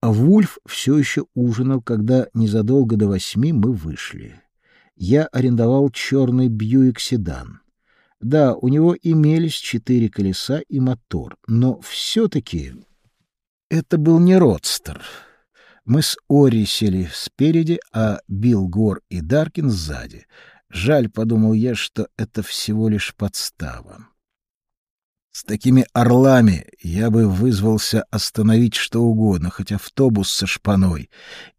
А Вульф все еще ужинал, когда незадолго до восьми мы вышли. Я арендовал черный Бьюик-седан. Да, у него имелись четыре колеса и мотор, но все-таки это был не родстер. Мы с Ори сели спереди, а Билл Гор и Даркин сзади. Жаль, подумал я, что это всего лишь подстава. С такими орлами я бы вызвался остановить что угодно, хоть автобус со шпаной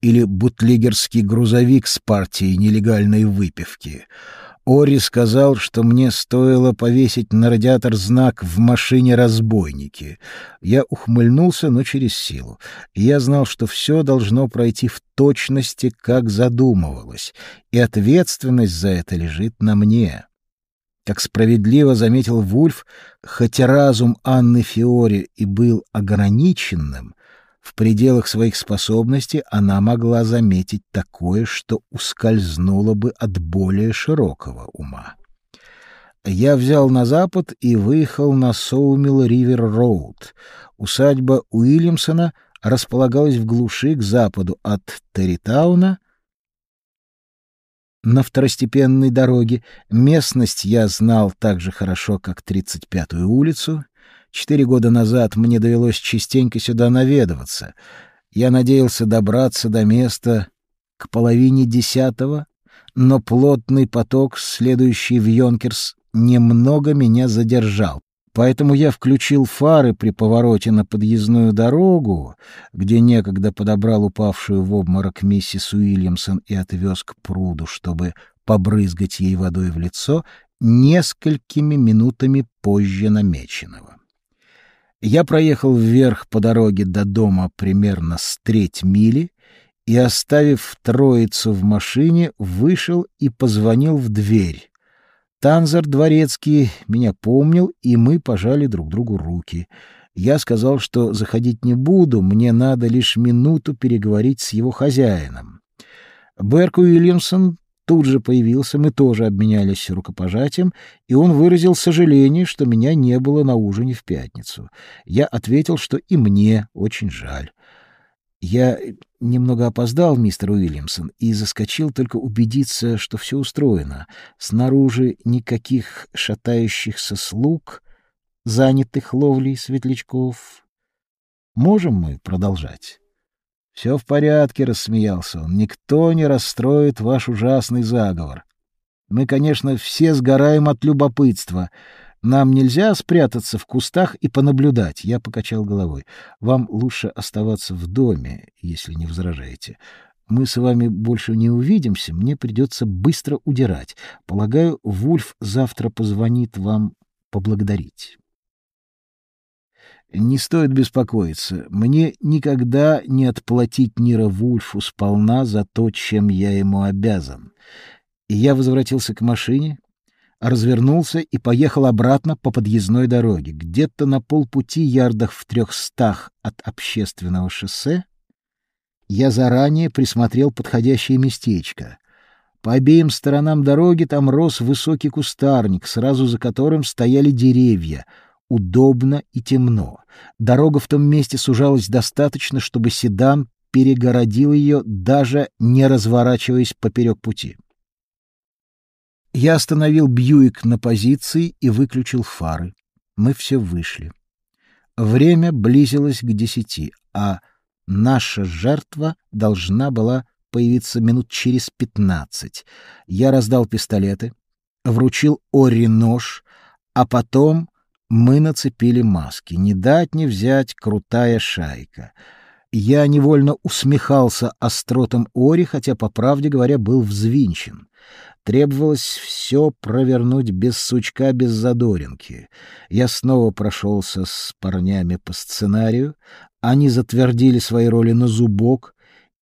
или бутлигерский грузовик с партией нелегальной выпивки. Ори сказал, что мне стоило повесить на радиатор знак «В машине разбойники». Я ухмыльнулся, но через силу. Я знал, что все должно пройти в точности, как задумывалось, и ответственность за это лежит на мне. Как справедливо заметил Вульф, хотя разум Анны Фиори и был ограниченным, в пределах своих способностей она могла заметить такое, что ускользнуло бы от более широкого ума. Я взял на запад и выехал на Соумилл Ривер Роуд. Усадьба Уильямсона располагалась в глуши к западу от Территауна, на второстепенной дороге. Местность я знал так же хорошо, как 35-ю улицу. Четыре года назад мне довелось частенько сюда наведываться. Я надеялся добраться до места к половине десятого, но плотный поток, следующий в Йонкерс, немного меня задержал. Поэтому я включил фары при повороте на подъездную дорогу, где некогда подобрал упавшую в обморок миссис Уильямсон и отвез к пруду, чтобы побрызгать ей водой в лицо несколькими минутами позже намеченного. Я проехал вверх по дороге до дома примерно с треть мили и, оставив троицу в машине, вышел и позвонил в дверь. Танзер Дворецкий меня помнил, и мы пожали друг другу руки. Я сказал, что заходить не буду, мне надо лишь минуту переговорить с его хозяином. Берк Уильямсон тут же появился, мы тоже обменялись рукопожатием, и он выразил сожаление, что меня не было на ужине в пятницу. Я ответил, что и мне очень жаль. Я немного опоздал, мистер Уильямсон, и заскочил только убедиться, что все устроено. Снаружи никаких шатающихся слуг, занятых ловлей светлячков. Можем мы продолжать? Все в порядке, рассмеялся он. Никто не расстроит ваш ужасный заговор. Мы, конечно, все сгораем от любопытства. Нам нельзя спрятаться в кустах и понаблюдать. Я покачал головой. Вам лучше оставаться в доме, если не возражаете. Мы с вами больше не увидимся, мне придется быстро удирать. Полагаю, Вульф завтра позвонит вам поблагодарить. Не стоит беспокоиться. Мне никогда не отплатить Нира Вульфу сполна за то, чем я ему обязан. И я возвратился к машине, развернулся и поехал обратно по подъездной дороге. Где-то на полпути ярдах в трехстах от общественного шоссе я заранее присмотрел подходящее местечко. По обеим сторонам дороги там рос высокий кустарник, сразу за которым стояли деревья. Удобно и темно. Дорога в том месте сужалась достаточно, чтобы седан перегородил ее, даже не разворачиваясь поперек пути. Я остановил Бьюик на позиции и выключил фары. Мы все вышли. Время близилось к десяти, а наша жертва должна была появиться минут через пятнадцать. Я раздал пистолеты, вручил Ори нож, а потом мы нацепили маски. Не дать не взять крутая шайка. Я невольно усмехался остротом Ори, хотя, по правде говоря, был взвинчен. Требовалось все провернуть без сучка, без задоринки. Я снова прошелся с парнями по сценарию, они затвердили свои роли на зубок,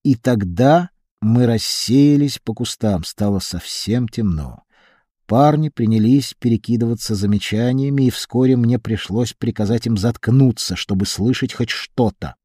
и тогда мы рассеялись по кустам, стало совсем темно. Парни принялись перекидываться замечаниями, и вскоре мне пришлось приказать им заткнуться, чтобы слышать хоть что-то.